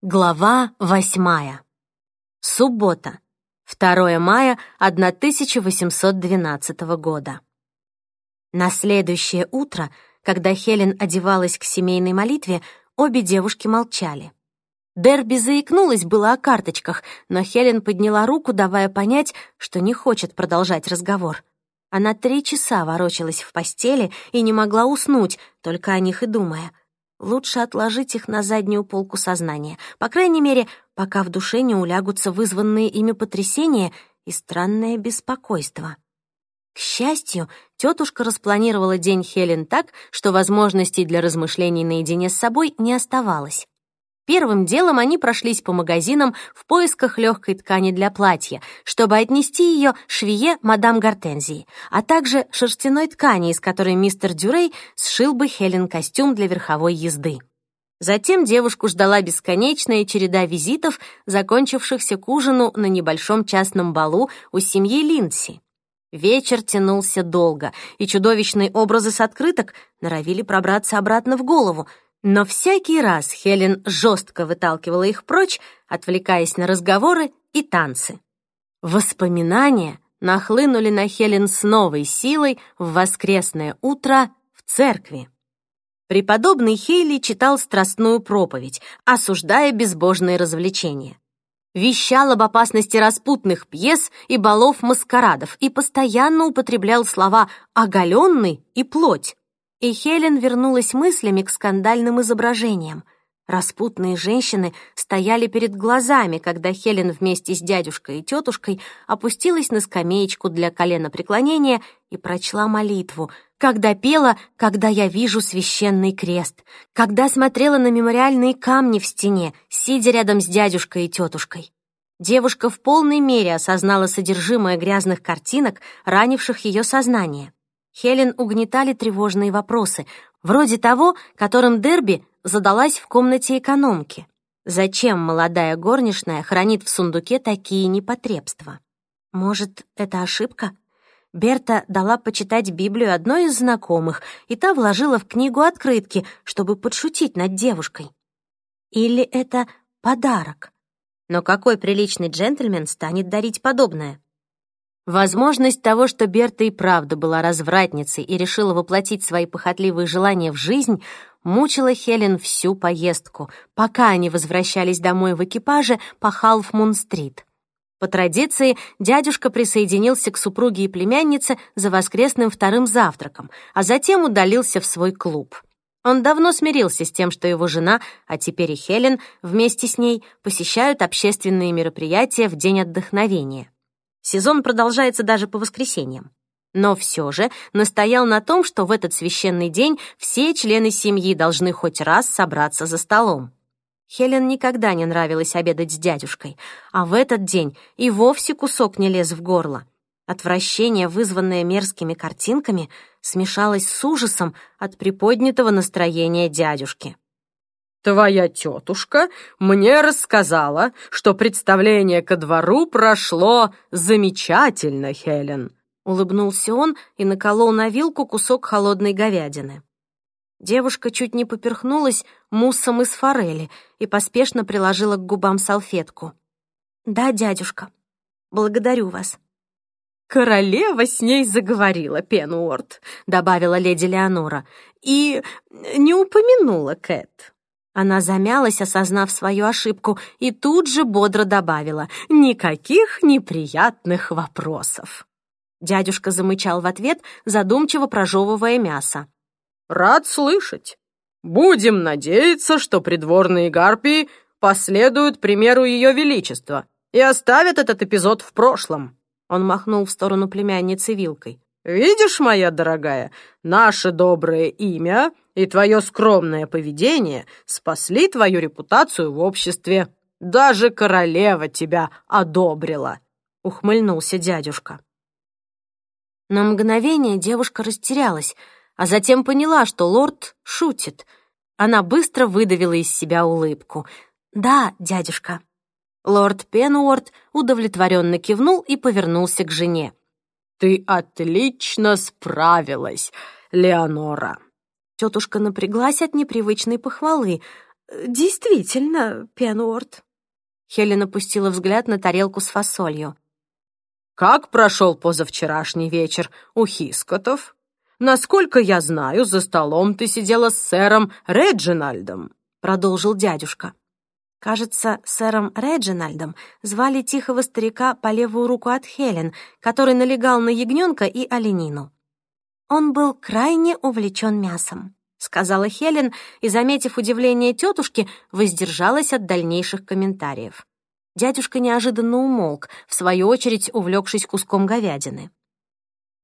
Глава восьмая. Суббота. 2 мая 1812 года. На следующее утро, когда Хелен одевалась к семейной молитве, обе девушки молчали. Дерби заикнулась было о карточках, но Хелен подняла руку, давая понять, что не хочет продолжать разговор. Она три часа ворочалась в постели и не могла уснуть, только о них и думая — Лучше отложить их на заднюю полку сознания, по крайней мере, пока в душе не улягутся вызванные ими потрясения и странное беспокойство. К счастью, тетушка распланировала день Хелен так, что возможностей для размышлений наедине с собой не оставалось. Первым делом они прошлись по магазинам в поисках легкой ткани для платья, чтобы отнести ее швее мадам Гортензии, а также шерстяной ткани, из которой мистер Дюрей сшил бы Хелен костюм для верховой езды. Затем девушку ждала бесконечная череда визитов, закончившихся к ужину на небольшом частном балу у семьи Линдси. Вечер тянулся долго, и чудовищные образы с открыток норовили пробраться обратно в голову — но всякий раз Хелен жестко выталкивала их прочь, отвлекаясь на разговоры и танцы. Воспоминания нахлынули на Хелен с новой силой в воскресное утро в церкви. Преподобный Хейли читал страстную проповедь, осуждая безбожные развлечения. Вещал об опасности распутных пьес и балов-маскарадов и постоянно употреблял слова «оголенный» и «плоть». И Хелен вернулась мыслями к скандальным изображениям. Распутные женщины стояли перед глазами, когда Хелен вместе с дядюшкой и тетушкой опустилась на скамеечку для коленопреклонения и прочла молитву, когда пела «Когда я вижу священный крест», когда смотрела на мемориальные камни в стене, сидя рядом с дядюшкой и тетушкой. Девушка в полной мере осознала содержимое грязных картинок, ранивших ее сознание. Хелен угнетали тревожные вопросы, вроде того, которым Дерби задалась в комнате экономки. Зачем молодая горничная хранит в сундуке такие непотребства? Может, это ошибка? Берта дала почитать Библию одной из знакомых, и та вложила в книгу открытки, чтобы подшутить над девушкой. Или это подарок? Но какой приличный джентльмен станет дарить подобное? Возможность того, что Берта и правда была развратницей и решила воплотить свои похотливые желания в жизнь, мучила Хелен всю поездку, пока они возвращались домой в экипаже по Халфмун-стрит. По традиции, дядюшка присоединился к супруге и племяннице за воскресным вторым завтраком, а затем удалился в свой клуб. Он давно смирился с тем, что его жена, а теперь и Хелен, вместе с ней посещают общественные мероприятия в День отдохновения. Сезон продолжается даже по воскресеньям. Но все же настоял на том, что в этот священный день все члены семьи должны хоть раз собраться за столом. Хелен никогда не нравилось обедать с дядюшкой, а в этот день и вовсе кусок не лез в горло. Отвращение, вызванное мерзкими картинками, смешалось с ужасом от приподнятого настроения дядюшки. Твоя тетушка мне рассказала, что представление ко двору прошло замечательно, Хелен. Улыбнулся он и наколол на вилку кусок холодной говядины. Девушка чуть не поперхнулась муссом из форели и поспешно приложила к губам салфетку. «Да, дядюшка, благодарю вас». «Королева с ней заговорила, Пенуорт», — добавила леди Леонора, «и не упомянула Кэт». Она замялась, осознав свою ошибку, и тут же бодро добавила «Никаких неприятных вопросов». Дядюшка замычал в ответ, задумчиво прожевывая мясо. «Рад слышать. Будем надеяться, что придворные гарпии последуют примеру Ее Величества и оставят этот эпизод в прошлом». Он махнул в сторону племянницы вилкой. «Видишь, моя дорогая, наше доброе имя и твое скромное поведение спасли твою репутацию в обществе. Даже королева тебя одобрила», — ухмыльнулся дядюшка. На мгновение девушка растерялась, а затем поняла, что лорд шутит. Она быстро выдавила из себя улыбку. «Да, дядюшка». Лорд Пенуорт удовлетворенно кивнул и повернулся к жене. «Ты отлично справилась, Леонора!» Тетушка напряглась от непривычной похвалы. действительно, Пенуорт». Хелен опустила взгляд на тарелку с фасолью. «Как прошел позавчерашний вечер у Хискотов? Насколько я знаю, за столом ты сидела с сэром Реджинальдом», — продолжил дядюшка. Кажется, сэром Реджинальдом звали тихого старика по левую руку от Хелен, который налегал на ягненка и оленину. Он был крайне увлечен мясом, сказала Хелен и, заметив удивление тетушки, воздержалась от дальнейших комментариев. Дядюшка неожиданно умолк, в свою очередь увлекшись куском говядины.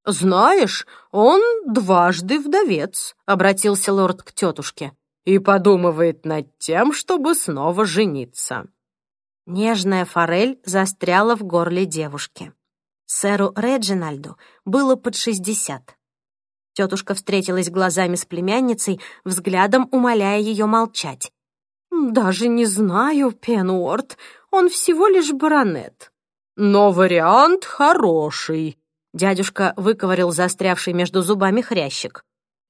«Знаешь, он дважды вдовец», — обратился лорд к тетушке и подумывает над тем, чтобы снова жениться». Нежная форель застряла в горле девушки. Сэру Реджинальду было под шестьдесят. Тетушка встретилась глазами с племянницей, взглядом умоляя ее молчать. «Даже не знаю, Пенуорт, он всего лишь баронет». «Но вариант хороший», — дядюшка выковырил застрявший между зубами хрящик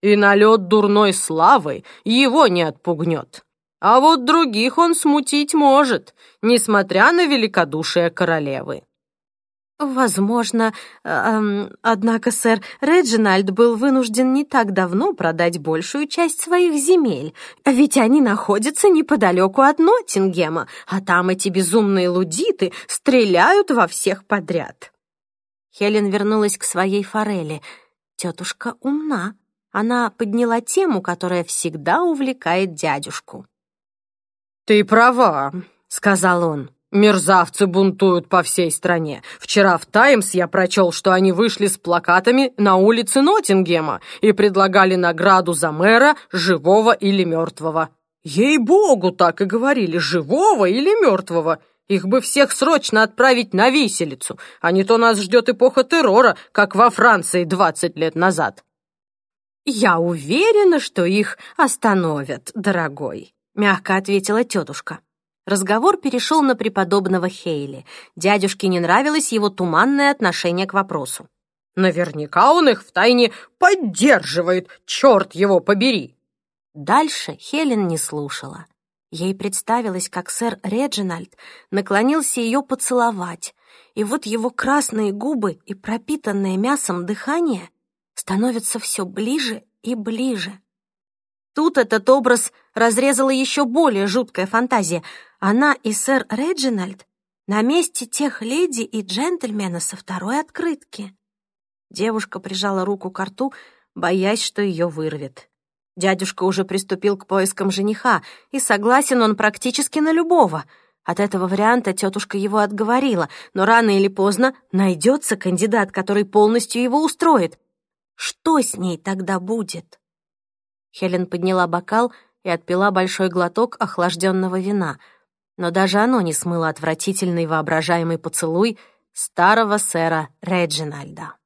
и налет дурной славы его не отпугнет. А вот других он смутить может, несмотря на великодушие королевы. Возможно, э, однако сэр Реджинальд был вынужден не так давно продать большую часть своих земель, ведь они находятся неподалеку от Ноттингема, а там эти безумные лудиты стреляют во всех подряд. Хелен вернулась к своей форели. Тетушка умна. Она подняла тему, которая всегда увлекает дядюшку. «Ты права», — сказал он. «Мерзавцы бунтуют по всей стране. Вчера в «Таймс» я прочел, что они вышли с плакатами на улице Ноттингема и предлагали награду за мэра, живого или мертвого. Ей-богу, так и говорили, живого или мертвого. Их бы всех срочно отправить на виселицу, а не то нас ждет эпоха террора, как во Франции 20 лет назад. «Я уверена, что их остановят, дорогой», — мягко ответила тетушка. Разговор перешел на преподобного Хейли. Дядюшке не нравилось его туманное отношение к вопросу. «Наверняка он их втайне поддерживает, черт его побери!» Дальше Хелен не слушала. Ей представилось, как сэр Реджинальд наклонился ее поцеловать, и вот его красные губы и пропитанное мясом дыхание становится все ближе и ближе. Тут этот образ разрезала еще более жуткая фантазия. Она и сэр Реджинальд на месте тех леди и джентльмена со второй открытки. Девушка прижала руку к рту, боясь, что ее вырвет. Дядюшка уже приступил к поискам жениха, и согласен он практически на любого. От этого варианта тетушка его отговорила, но рано или поздно найдется кандидат, который полностью его устроит. Что с ней тогда будет? Хелен подняла бокал и отпила большой глоток охлажденного вина, но даже оно не смыло отвратительный воображаемый поцелуй старого сэра Реджинальда.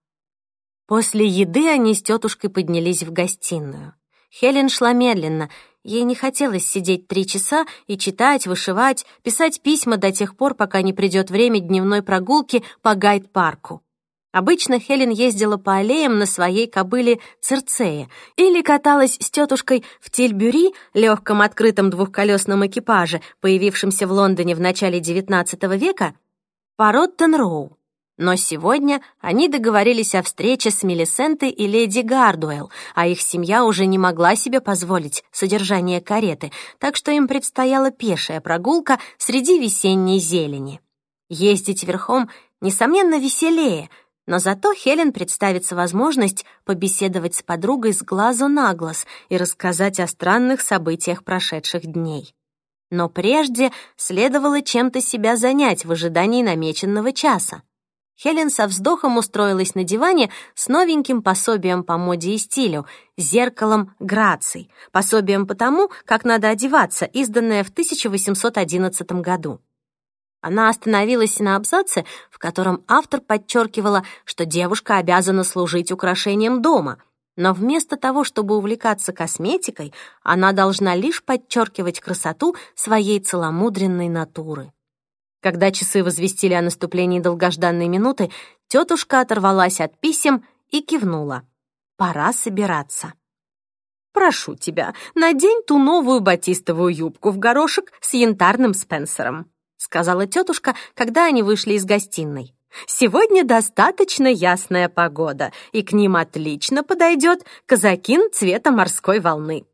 После еды они с тетушкой поднялись в гостиную. Хелен шла медленно, ей не хотелось сидеть три часа и читать, вышивать, писать письма до тех пор, пока не придет время дневной прогулки по гайд-парку. Обычно Хелен ездила по аллеям на своей кобыле Церцея или каталась с тетушкой в Тильбюри, легком открытом двухколесном экипаже, появившемся в Лондоне в начале XIX века, по Роттен-Роу. Но сегодня они договорились о встрече с Мелисентой и леди Гардуэлл, а их семья уже не могла себе позволить содержание кареты, так что им предстояла пешая прогулка среди весенней зелени. Ездить верхом, несомненно, веселее — но зато Хелен представится возможность побеседовать с подругой с глазу на глаз и рассказать о странных событиях прошедших дней. Но прежде следовало чем-то себя занять в ожидании намеченного часа. Хелен со вздохом устроилась на диване с новеньким пособием по моде и стилю, зеркалом граций, пособием по тому, как надо одеваться, изданное в 1811 году. Она остановилась на абзаце, в котором автор подчеркивала, что девушка обязана служить украшением дома, но вместо того, чтобы увлекаться косметикой, она должна лишь подчеркивать красоту своей целомудренной натуры. Когда часы возвестили о наступлении долгожданной минуты, тетушка оторвалась от писем и кивнула. Пора собираться. прошу тебя, надень ту новую батистовую юбку в горошек с янтарным Спенсером», сказала тетушка, когда они вышли из гостиной. «Сегодня достаточно ясная погода, и к ним отлично подойдет казакин цвета морской волны».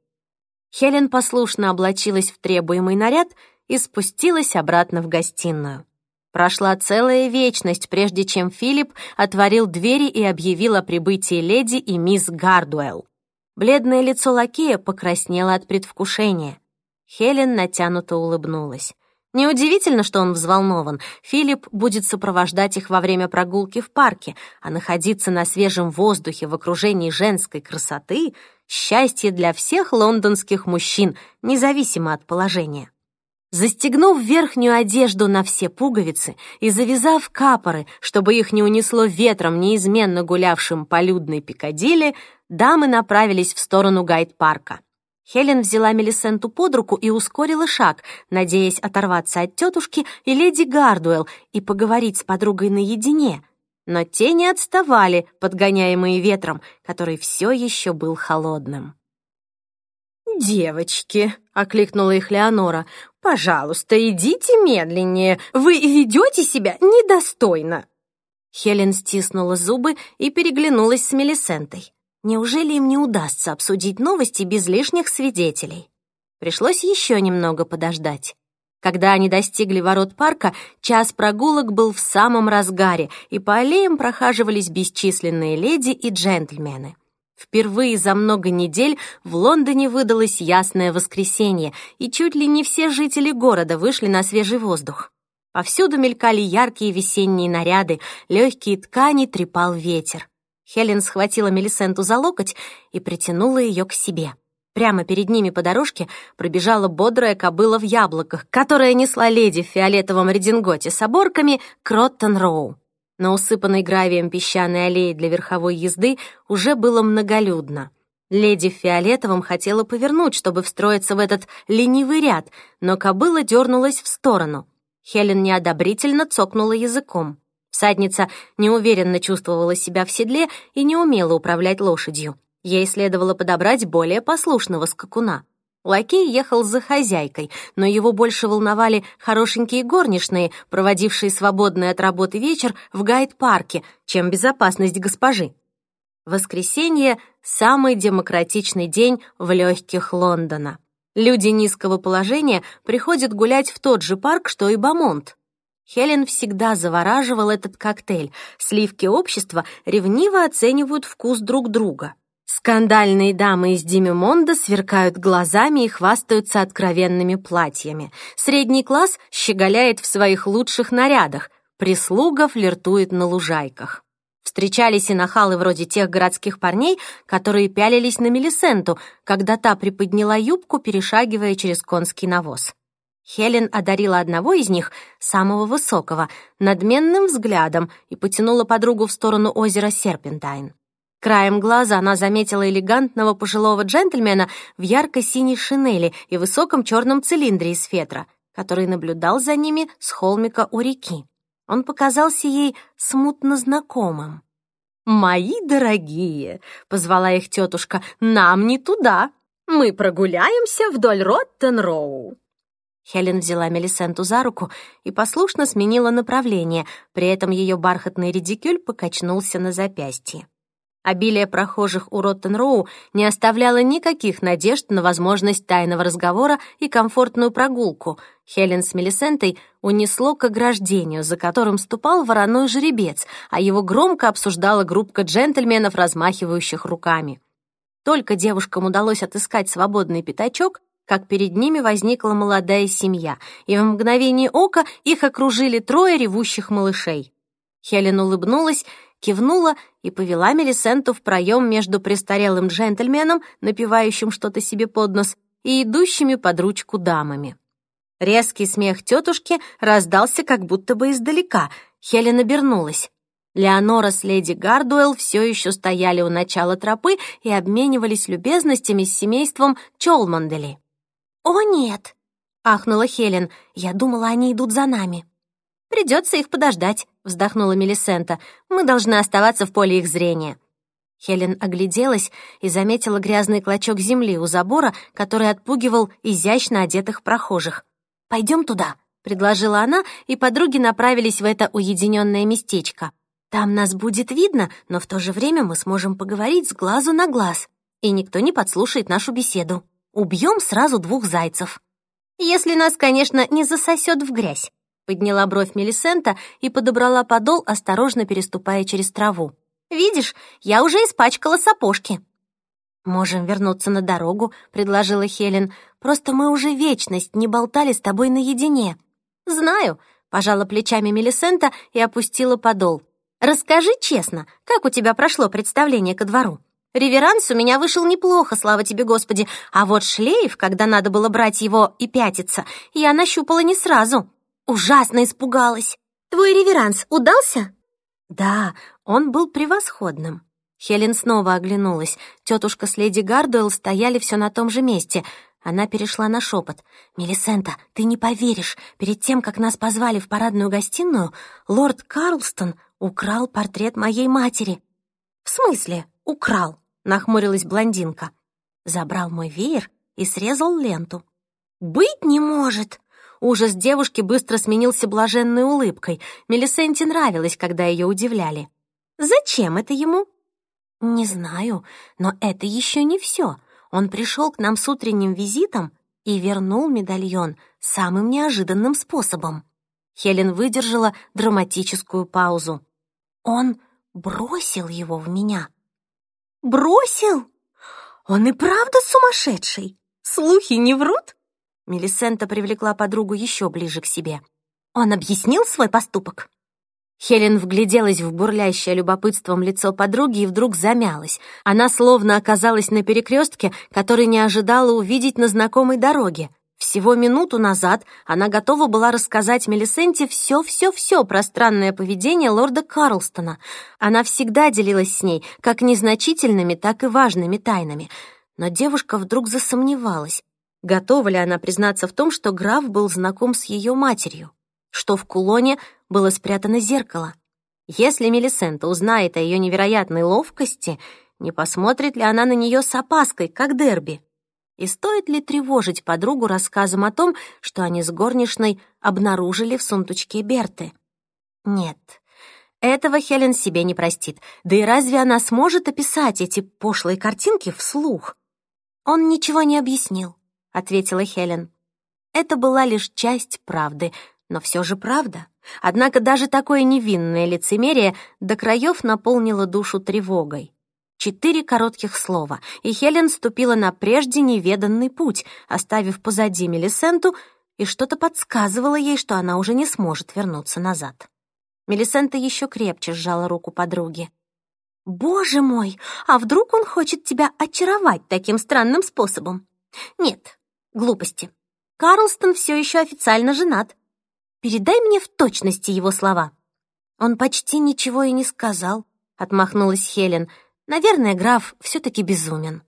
Хелен послушно облачилась в требуемый наряд и спустилась обратно в гостиную. Прошла целая вечность, прежде чем Филипп отворил двери и объявил о прибытии леди и мисс Гардуэлл. Бледное лицо лакея покраснело от предвкушения. Хелен натянуто улыбнулась. Неудивительно, что он взволнован. Филипп будет сопровождать их во время прогулки в парке, а находиться на свежем воздухе в окружении женской красоты — счастье для всех лондонских мужчин, независимо от положения. Застегнув верхнюю одежду на все пуговицы и завязав капоры, чтобы их не унесло ветром неизменно гулявшим по людной Пикадилли, дамы направились в сторону гайд-парка. Хелен взяла Мелисенту под руку и ускорила шаг, надеясь оторваться от тетушки и леди Гардуэлл и поговорить с подругой наедине. Но те не отставали, подгоняемые ветром, который все еще был холодным. «Девочки», — окликнула их Леонора, — «пожалуйста, идите медленнее, вы ведете себя недостойно». Хелен стиснула зубы и переглянулась с Мелисентой. Неужели им не удастся обсудить новости без лишних свидетелей? Пришлось еще немного подождать. Когда они достигли ворот парка, час прогулок был в самом разгаре, и по аллеям прохаживались бесчисленные леди и джентльмены. Впервые за много недель в Лондоне выдалось ясное воскресенье, и чуть ли не все жители города вышли на свежий воздух. Повсюду мелькали яркие весенние наряды, легкие ткани трепал ветер. Хелен схватила Мелисенту за локоть и притянула ее к себе. Прямо перед ними по дорожке пробежала бодрая кобыла в яблоках, которая несла леди в фиолетовом рединготе с оборками к Роттен-Роу. На усыпанной гравием песчаной аллее для верховой езды уже было многолюдно. Леди в фиолетовом хотела повернуть, чтобы встроиться в этот ленивый ряд, но кобыла дернулась в сторону. Хелен неодобрительно цокнула языком. Всадница неуверенно чувствовала себя в седле и не умела управлять лошадью. Ей следовало подобрать более послушного скакуна. Лакей ехал за хозяйкой, но его больше волновали хорошенькие горничные, проводившие свободный от работы вечер в гайд-парке, чем безопасность госпожи. Воскресенье — самый демократичный день в легких Лондона. Люди низкого положения приходят гулять в тот же парк, что и Бамонт. Хелен всегда завораживал этот коктейль. Сливки общества ревниво оценивают вкус друг друга. Скандальные дамы из Димимонда сверкают глазами и хвастаются откровенными платьями. Средний класс щеголяет в своих лучших нарядах. Прислуга флиртует на лужайках. Встречались и нахалы вроде тех городских парней, которые пялились на Мелисенту, когда та приподняла юбку, перешагивая через конский навоз. Хелен одарила одного из них, самого высокого, надменным взглядом и потянула подругу в сторону озера Серпентайн. Краем глаза она заметила элегантного пожилого джентльмена в ярко-синей шинели и высоком черном цилиндре из фетра, который наблюдал за ними с холмика у реки. Он показался ей смутно знакомым. «Мои дорогие!» — позвала их тетушка. «Нам не туда! Мы прогуляемся вдоль Роттен-Роу!» Хелен взяла Мелисенту за руку и послушно сменила направление, при этом ее бархатный редикюль покачнулся на запястье. Обилие прохожих у Роттен-Роу не оставляло никаких надежд на возможность тайного разговора и комфортную прогулку. Хелен с Мелисентой унесло к ограждению, за которым ступал вороной жеребец, а его громко обсуждала группка джентльменов, размахивающих руками. Только девушкам удалось отыскать свободный пятачок, как перед ними возникла молодая семья, и в мгновение ока их окружили трое ревущих малышей. Хелен улыбнулась кивнула и повела Мелисенту в проем между престарелым джентльменом, напивающим что-то себе под нос, и идущими под ручку дамами. Резкий смех тетушки раздался как будто бы издалека. Хелен обернулась. Леонора с леди Гардуэлл все еще стояли у начала тропы и обменивались любезностями с семейством Чолмандели. «О, нет!» — ахнула Хелен. «Я думала, они идут за нами». «Придется их подождать», — вздохнула Мелисента. «Мы должны оставаться в поле их зрения». Хелен огляделась и заметила грязный клочок земли у забора, который отпугивал изящно одетых прохожих. «Пойдем туда», — предложила она, и подруги направились в это уединенное местечко. «Там нас будет видно, но в то же время мы сможем поговорить с глазу на глаз, и никто не подслушает нашу беседу. Убьем сразу двух зайцев». «Если нас, конечно, не засосет в грязь», — подняла бровь Мелисента и подобрала подол, осторожно переступая через траву. «Видишь, я уже испачкала сапожки». «Можем вернуться на дорогу», — предложила Хелен. «Просто мы уже вечность не болтали с тобой наедине». «Знаю», — пожала плечами Мелисента и опустила подол. «Расскажи честно, как у тебя прошло представление ко двору?» Реверанс у меня вышел неплохо, слава тебе, Господи, а вот шлейф, когда надо было брать его и пятиться, я нащупала не сразу. Ужасно испугалась. Твой реверанс удался? Да, он был превосходным. Хелен снова оглянулась. Тетушка с леди Гардуэлл стояли все на том же месте. Она перешла на шепот. «Мелисента, ты не поверишь, перед тем, как нас позвали в парадную гостиную, лорд Карлстон украл портрет моей матери». «В смысле украл?» Нахмурилась блондинка. Забрал мой веер и срезал ленту. «Быть не может!» Ужас девушки быстро сменился блаженной улыбкой. Мелисенте нравилось, когда ее удивляли. «Зачем это ему?» «Не знаю, но это еще не все. Он пришел к нам с утренним визитом и вернул медальон самым неожиданным способом». Хелен выдержала драматическую паузу. «Он бросил его в меня». Бросил? Он и правда сумасшедший? Слухи не врут? Мелисента привлекла подругу еще ближе к себе. Он объяснил свой поступок? Хелен вгляделась в бурлящее любопытством лицо подруги и вдруг замялась. Она словно оказалась на перекрестке, который не ожидала увидеть на знакомой дороге. Всего минуту назад она готова была рассказать Мелисенте все-все-все про странное поведение лорда Карлстона. Она всегда делилась с ней как незначительными, так и важными тайнами. Но девушка вдруг засомневалась, готова ли она признаться в том, что граф был знаком с ее матерью, что в кулоне было спрятано зеркало. Если Мелисента узнает о ее невероятной ловкости, не посмотрит ли она на нее с опаской, как Дерби? И стоит ли тревожить подругу рассказом о том, что они с горничной обнаружили в сундучке Берты? Нет, этого Хелен себе не простит. Да и разве она сможет описать эти пошлые картинки вслух? Он ничего не объяснил, ответила Хелен. Это была лишь часть правды, но все же правда. Однако даже такое невинное лицемерие до краев наполнило душу тревогой. Четыре коротких слова, и Хелен ступила на прежде неведанный путь, оставив позади Мелисенту, и что-то подсказывало ей, что она уже не сможет вернуться назад. Мелисента еще крепче сжала руку подруги. «Боже мой, а вдруг он хочет тебя очаровать таким странным способом?» «Нет, глупости. Карлстон все еще официально женат. Передай мне в точности его слова». «Он почти ничего и не сказал», — отмахнулась Хелен, — Наверное, граф все-таки безумен.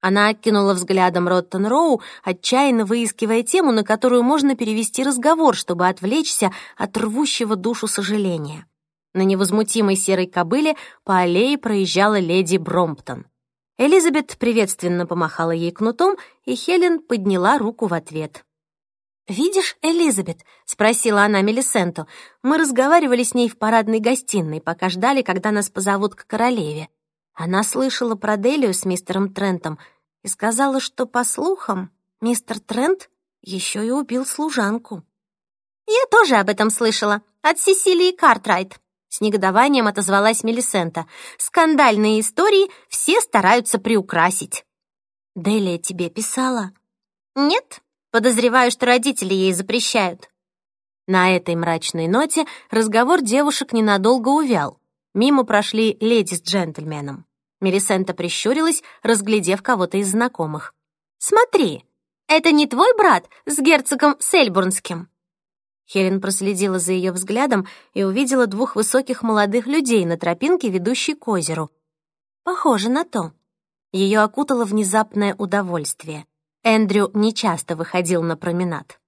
Она окинула взглядом Роттон Роу, отчаянно выискивая тему, на которую можно перевести разговор, чтобы отвлечься от рвущего душу сожаления. На невозмутимой серой кобыле по аллее проезжала леди Бромптон. Элизабет приветственно помахала ей кнутом, и Хелен подняла руку в ответ. «Видишь, Элизабет?» — спросила она Мелисенту. «Мы разговаривали с ней в парадной гостиной, пока ждали, когда нас позовут к королеве. Она слышала про Делию с мистером Трентом и сказала, что, по слухам, мистер Трент еще и убил служанку. «Я тоже об этом слышала. От Сесилии Картрайт», — с негодованием отозвалась Мелисента. «Скандальные истории все стараются приукрасить». «Делия тебе писала?» «Нет, подозреваю, что родители ей запрещают». На этой мрачной ноте разговор девушек ненадолго увял. Мимо прошли леди с джентльменом. Мелисента прищурилась, разглядев кого-то из знакомых. «Смотри, это не твой брат с герцогом Сельбурнским?» Хелен проследила за ее взглядом и увидела двух высоких молодых людей на тропинке, ведущей к озеру. Похоже на то. Ее окутало внезапное удовольствие. Эндрю нечасто выходил на променад.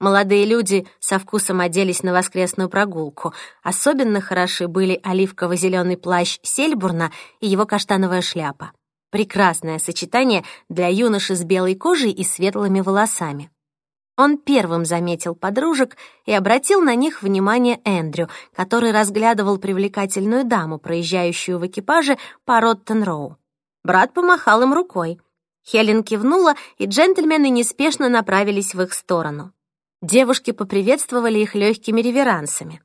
Молодые люди со вкусом оделись на воскресную прогулку. Особенно хороши были оливково-зеленый плащ Сельбурна и его каштановая шляпа. Прекрасное сочетание для юноши с белой кожей и светлыми волосами. Он первым заметил подружек и обратил на них внимание Эндрю, который разглядывал привлекательную даму, проезжающую в экипаже по Роттен-Роу. Брат помахал им рукой. Хелен кивнула, и джентльмены неспешно направились в их сторону. Девушки поприветствовали их легкими реверансами.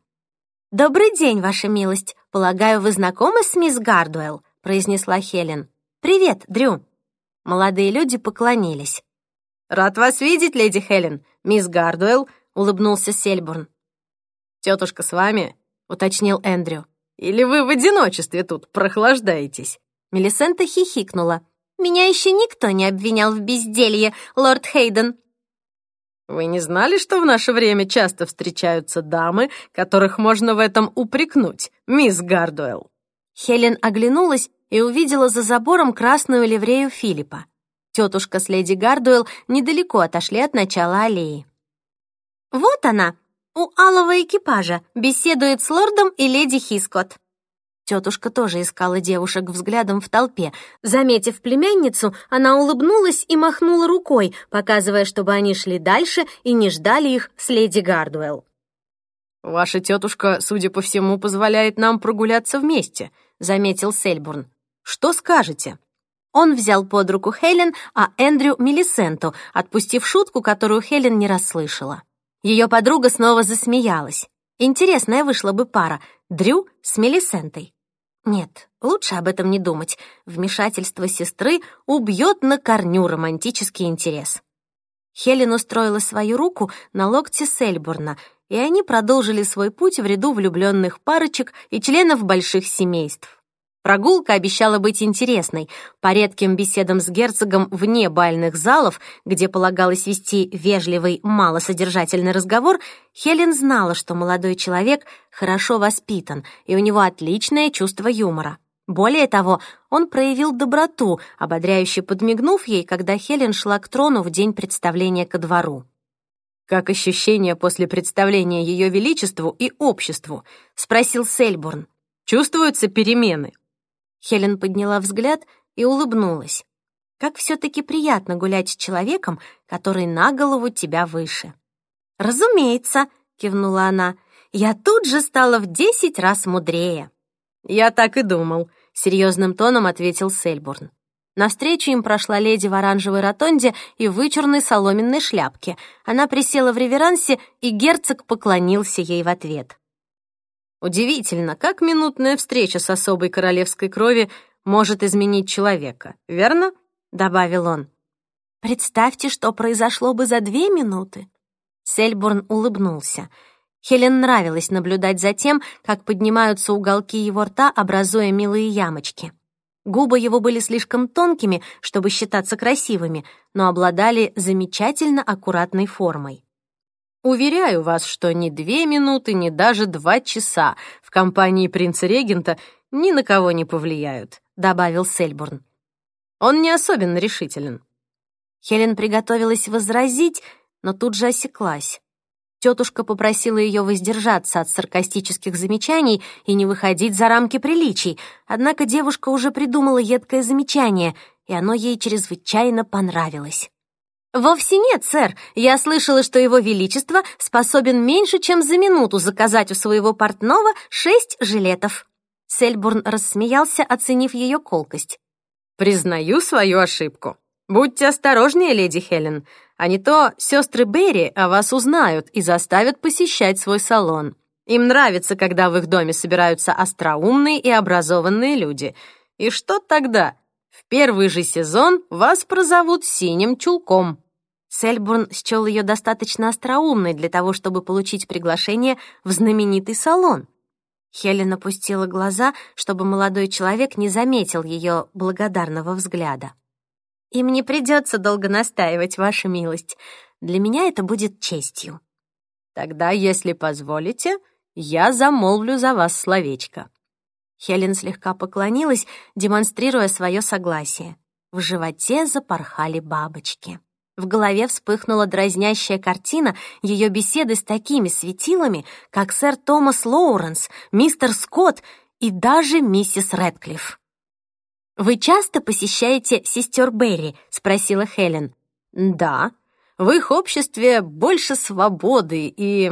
«Добрый день, ваша милость. Полагаю, вы знакомы с мисс Гардуэлл?» — произнесла Хелен. «Привет, Дрю». Молодые люди поклонились. «Рад вас видеть, леди Хелен. Мисс Гардуэлл», — улыбнулся Сельбурн. «Тетушка с вами?» — уточнил Эндрю. «Или вы в одиночестве тут прохлаждаетесь?» Мелисента хихикнула. «Меня еще никто не обвинял в безделье, лорд Хейден». «Вы не знали, что в наше время часто встречаются дамы, которых можно в этом упрекнуть, мисс Гардуэлл?» Хелен оглянулась и увидела за забором красную ливрею Филиппа. Тетушка с леди Гардуэлл недалеко отошли от начала аллеи. «Вот она, у алого экипажа, беседует с лордом и леди Хискот». Тетушка тоже искала девушек взглядом в толпе. Заметив племянницу, она улыбнулась и махнула рукой, показывая, чтобы они шли дальше и не ждали их с леди Гардуэлл. «Ваша тетушка, судя по всему, позволяет нам прогуляться вместе», — заметил Сельбурн. «Что скажете?» Он взял под руку Хелен, а Эндрю — Мелисенту, отпустив шутку, которую Хелен не расслышала. Ее подруга снова засмеялась. Интересная вышла бы пара — Дрю с Мелисентой. Нет, лучше об этом не думать. Вмешательство сестры убьет на корню романтический интерес. Хелен устроила свою руку на локте Сельбурна, и они продолжили свой путь в ряду влюбленных парочек и членов больших семейств. Прогулка обещала быть интересной. По редким беседам с герцогом вне бальных залов, где полагалось вести вежливый, малосодержательный разговор, Хелен знала, что молодой человек хорошо воспитан, и у него отличное чувство юмора. Более того, он проявил доброту, ободряюще подмигнув ей, когда Хелен шла к трону в день представления ко двору. «Как ощущение после представления Ее Величеству и обществу?» — спросил Сельбурн. «Чувствуются перемены?» Хелен подняла взгляд и улыбнулась. Как все-таки приятно гулять с человеком, который на голову тебя выше. «Разумеется», — кивнула она, — «я тут же стала в десять раз мудрее». «Я так и думал», — серьезным тоном ответил Сельбурн. Навстречу им прошла леди в оранжевой ротонде и вычурной соломенной шляпке. Она присела в реверансе, и герцог поклонился ей в ответ. Удивительно, как минутная встреча с особой королевской крови может изменить человека, верно?» — добавил он. «Представьте, что произошло бы за две минуты». Сельбурн улыбнулся. Хелен нравилось наблюдать за тем, как поднимаются уголки его рта, образуя милые ямочки. Губы его были слишком тонкими, чтобы считаться красивыми, но обладали замечательно аккуратной формой. Уверяю вас, что ни две минуты, ни даже два часа в компании принца-регента ни на кого не повлияют», — добавил Сельбурн. «Он не особенно решителен». Хелен приготовилась возразить, но тут же осеклась. Тетушка попросила ее воздержаться от саркастических замечаний и не выходить за рамки приличий, однако девушка уже придумала едкое замечание, и оно ей чрезвычайно понравилось. «Вовсе нет, сэр. Я слышала, что его величество способен меньше, чем за минуту заказать у своего портного шесть жилетов». Сельбурн рассмеялся, оценив ее колкость. «Признаю свою ошибку. Будьте осторожнее, леди Хелен, а не то сестры Берри о вас узнают и заставят посещать свой салон. Им нравится, когда в их доме собираются остроумные и образованные люди. И что тогда? В первый же сезон вас прозовут синим чулком». Сельбурн счел ее достаточно остроумной для того, чтобы получить приглашение в знаменитый салон. Хелен опустила глаза, чтобы молодой человек не заметил ее благодарного взгляда. «Им не придется долго настаивать, ваша милость. Для меня это будет честью». «Тогда, если позволите, я замолвлю за вас словечко». Хелен слегка поклонилась, демонстрируя свое согласие. В животе запорхали бабочки. В голове вспыхнула дразнящая картина ее беседы с такими светилами, как сэр Томас Лоуренс, мистер Скотт и даже миссис Рэдклифф. «Вы часто посещаете сестер Берри?» — спросила Хелен. «Да. В их обществе больше свободы и...»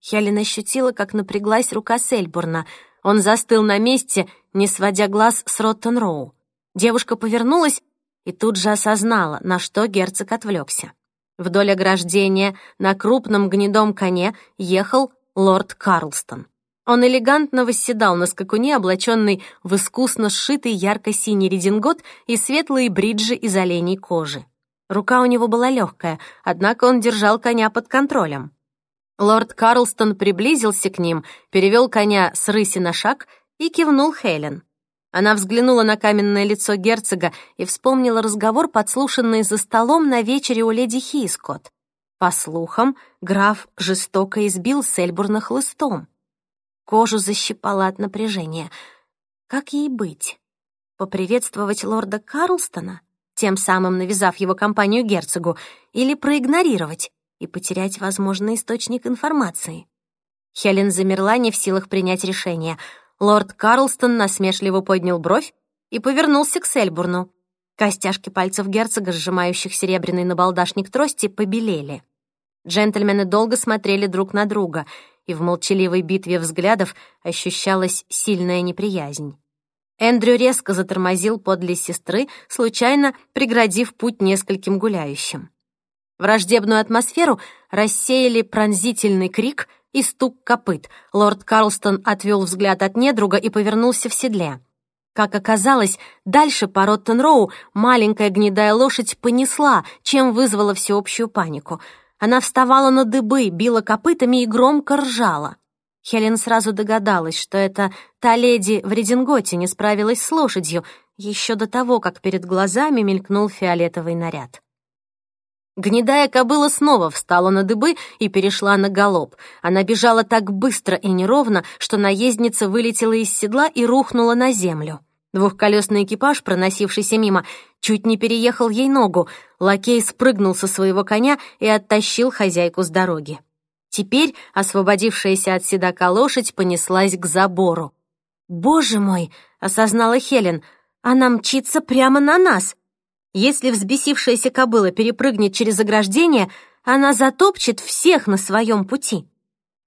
Хелен ощутила, как напряглась рука Сельбурна. Он застыл на месте, не сводя глаз с Роттон-Роу. Девушка повернулась и тут же осознала, на что герцог отвлекся. Вдоль ограждения на крупном гнедом коне ехал лорд Карлстон. Он элегантно восседал на скакуне, облаченный в искусно сшитый ярко-синий редингот и светлые бриджи из оленей кожи. Рука у него была легкая, однако он держал коня под контролем. Лорд Карлстон приблизился к ним, перевел коня с рыси на шаг и кивнул Хелен. Она взглянула на каменное лицо герцога и вспомнила разговор, подслушанный за столом на вечере у леди Хискот. По слухам, граф жестоко избил Сельбурна хлыстом. Кожу защипала от напряжения. Как ей быть? Поприветствовать лорда Карлстона, тем самым навязав его компанию герцогу, или проигнорировать и потерять возможный источник информации? Хелен замерла, не в силах принять решение — Лорд Карлстон насмешливо поднял бровь и повернулся к Сельбурну. Костяшки пальцев герцога, сжимающих серебряный набалдашник трости, побелели. Джентльмены долго смотрели друг на друга, и в молчаливой битве взглядов ощущалась сильная неприязнь. Эндрю резко затормозил подле сестры, случайно преградив путь нескольким гуляющим. Враждебную атмосферу рассеяли пронзительный крик — и стук копыт. Лорд Карлстон отвел взгляд от недруга и повернулся в седле. Как оказалось, дальше по Роттен-Роу маленькая гнедая лошадь понесла, чем вызвала всеобщую панику. Она вставала на дыбы, била копытами и громко ржала. Хелен сразу догадалась, что это та леди в рединготе не справилась с лошадью еще до того, как перед глазами мелькнул фиолетовый наряд. Гнедая кобыла снова встала на дыбы и перешла на галоп. Она бежала так быстро и неровно, что наездница вылетела из седла и рухнула на землю. Двухколесный экипаж, проносившийся мимо, чуть не переехал ей ногу. Лакей спрыгнул со своего коня и оттащил хозяйку с дороги. Теперь освободившаяся от седока лошадь понеслась к забору. «Боже мой!» — осознала Хелен. «Она мчится прямо на нас!» Если взбесившаяся кобыла перепрыгнет через ограждение, она затопчет всех на своем пути.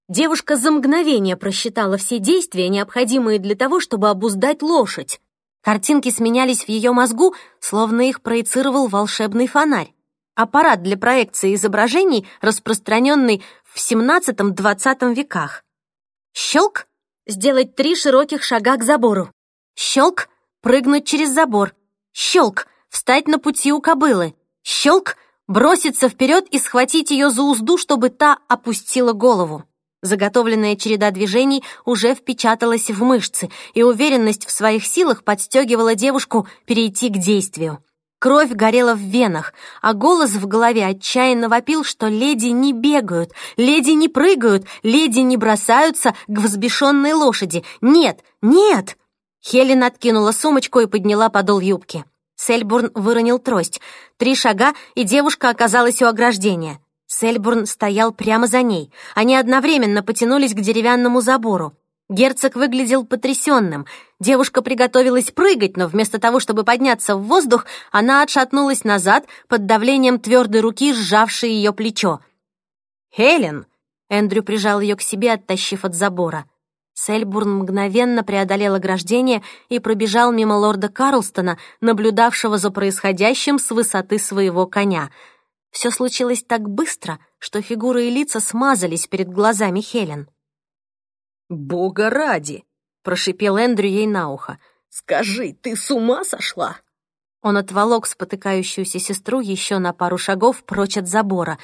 Девушка за мгновение просчитала все действия, необходимые для того, чтобы обуздать лошадь. Картинки сменялись в ее мозгу, словно их проецировал волшебный фонарь. Аппарат для проекции изображений, распространенный в XVII-XX веках. Щелк — сделать три широких шага к забору. Щелк — прыгнуть через забор. Щелк — встать на пути у кобылы. Щелк, броситься вперед и схватить ее за узду, чтобы та опустила голову. Заготовленная череда движений уже впечаталась в мышцы, и уверенность в своих силах подстегивала девушку перейти к действию. Кровь горела в венах, а голос в голове отчаянно вопил, что леди не бегают, леди не прыгают, леди не бросаются к взбешенной лошади. Нет, нет! Хелен откинула сумочку и подняла подол юбки. Сельбурн выронил трость. Три шага, и девушка оказалась у ограждения. Сельбурн стоял прямо за ней. Они одновременно потянулись к деревянному забору. Герцог выглядел потрясенным. Девушка приготовилась прыгать, но вместо того, чтобы подняться в воздух, она отшатнулась назад под давлением твердой руки, сжавшей ее плечо. «Хелен!» — Эндрю прижал ее к себе, оттащив от забора. Сельбурн мгновенно преодолел ограждение и пробежал мимо лорда Карлстона, наблюдавшего за происходящим с высоты своего коня. Все случилось так быстро, что фигуры и лица смазались перед глазами Хелен. «Бога ради!» — прошипел Эндрю ей на ухо. «Скажи, ты с ума сошла?» Он отволок спотыкающуюся сестру еще на пару шагов прочь от забора.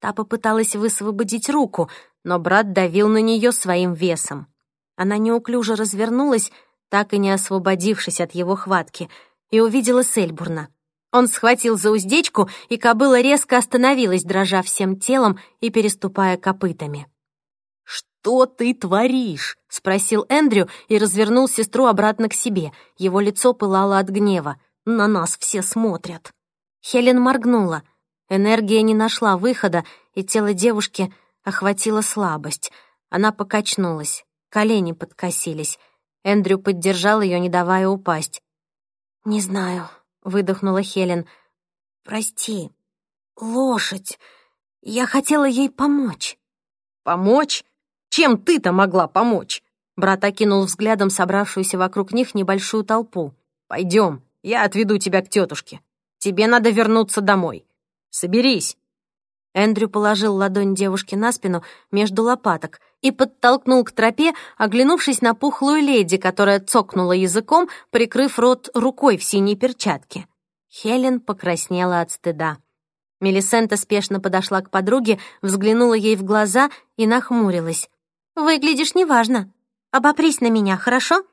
Та попыталась высвободить руку, но брат давил на нее своим весом. Она неуклюже развернулась, так и не освободившись от его хватки, и увидела Сельбурна. Он схватил за уздечку, и кобыла резко остановилась, дрожа всем телом и переступая копытами. «Что ты творишь?» — спросил Эндрю и развернул сестру обратно к себе. Его лицо пылало от гнева. «На нас все смотрят». Хелен моргнула. Энергия не нашла выхода, и тело девушки охватила слабость. Она покачнулась, колени подкосились. Эндрю поддержал ее, не давая упасть. «Не знаю», — выдохнула Хелен. «Прости, лошадь. Я хотела ей помочь». «Помочь? Чем ты-то могла помочь?» Брат окинул взглядом собравшуюся вокруг них небольшую толпу. «Пойдем, я отведу тебя к тетушке. Тебе надо вернуться домой. Соберись». Эндрю положил ладонь девушки на спину между лопаток и подтолкнул к тропе, оглянувшись на пухлую леди, которая цокнула языком, прикрыв рот рукой в синей перчатке. Хелен покраснела от стыда. Мелисента спешно подошла к подруге, взглянула ей в глаза и нахмурилась. «Выглядишь неважно. Обопрись на меня, хорошо?»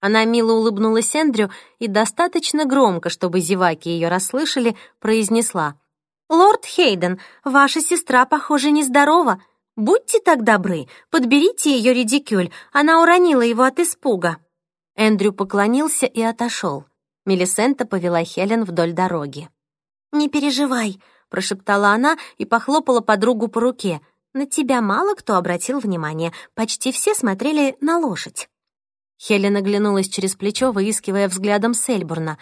Она мило улыбнулась Эндрю и достаточно громко, чтобы зеваки ее расслышали, произнесла. «Лорд Хейден, ваша сестра, похоже, нездорова. Будьте так добры, подберите ее редикюль, она уронила его от испуга». Эндрю поклонился и отошел. Мелисента повела Хелен вдоль дороги. «Не переживай», — прошептала она и похлопала подругу по руке. «На тебя мало кто обратил внимание, почти все смотрели на лошадь». Хелен оглянулась через плечо, выискивая взглядом Сельбурна.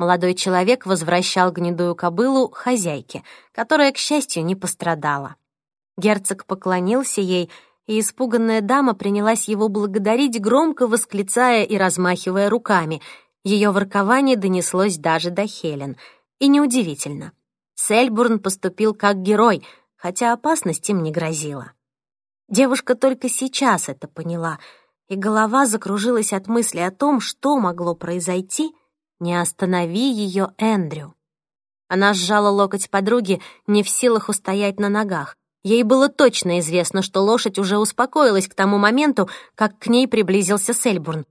Молодой человек возвращал гнедую кобылу хозяйке, которая, к счастью, не пострадала. Герцог поклонился ей, и испуганная дама принялась его благодарить, громко восклицая и размахивая руками. Ее воркование донеслось даже до Хелен. И неудивительно. Сельбурн поступил как герой, хотя опасность им не грозила. Девушка только сейчас это поняла — и голова закружилась от мысли о том, что могло произойти, не останови ее Эндрю. Она сжала локоть подруги, не в силах устоять на ногах. Ей было точно известно, что лошадь уже успокоилась к тому моменту, как к ней приблизился Сельбурн.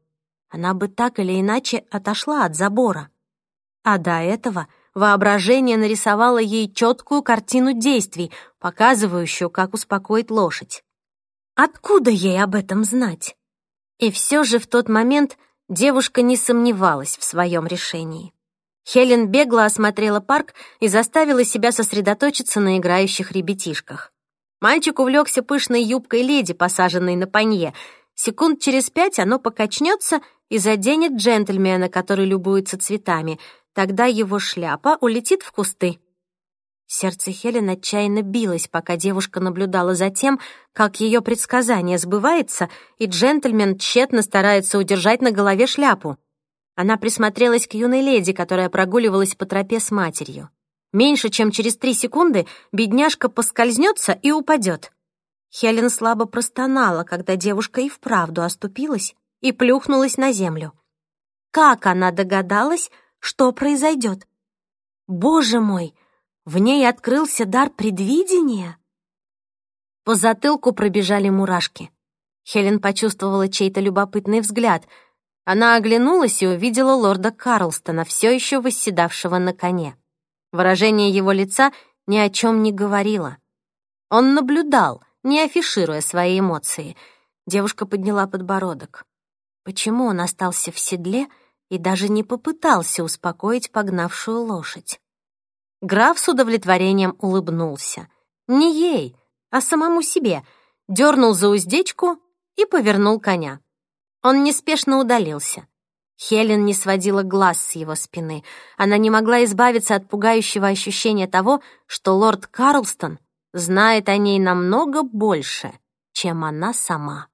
Она бы так или иначе отошла от забора. А до этого воображение нарисовало ей четкую картину действий, показывающую, как успокоить лошадь. Откуда ей об этом знать? И все же в тот момент девушка не сомневалась в своем решении. Хелен бегло осмотрела парк и заставила себя сосредоточиться на играющих ребятишках. Мальчик увлекся пышной юбкой леди, посаженной на панье. Секунд через пять оно покачнется и заденет джентльмена, который любуется цветами. Тогда его шляпа улетит в кусты. Сердце Хелен отчаянно билось, пока девушка наблюдала за тем, как ее предсказание сбывается, и джентльмен тщетно старается удержать на голове шляпу. Она присмотрелась к юной леди, которая прогуливалась по тропе с матерью. Меньше чем через три секунды бедняжка поскользнется и упадет. Хелен слабо простонала, когда девушка и вправду оступилась и плюхнулась на землю. Как она догадалась, что произойдет? Боже мой! В ней открылся дар предвидения? По затылку пробежали мурашки. Хелен почувствовала чей-то любопытный взгляд. Она оглянулась и увидела лорда Карлстона, все еще восседавшего на коне. Выражение его лица ни о чем не говорило. Он наблюдал, не афишируя свои эмоции. Девушка подняла подбородок. Почему он остался в седле и даже не попытался успокоить погнавшую лошадь? Граф с удовлетворением улыбнулся. Не ей, а самому себе. Дернул за уздечку и повернул коня. Он неспешно удалился. Хелен не сводила глаз с его спины. Она не могла избавиться от пугающего ощущения того, что лорд Карлстон знает о ней намного больше, чем она сама.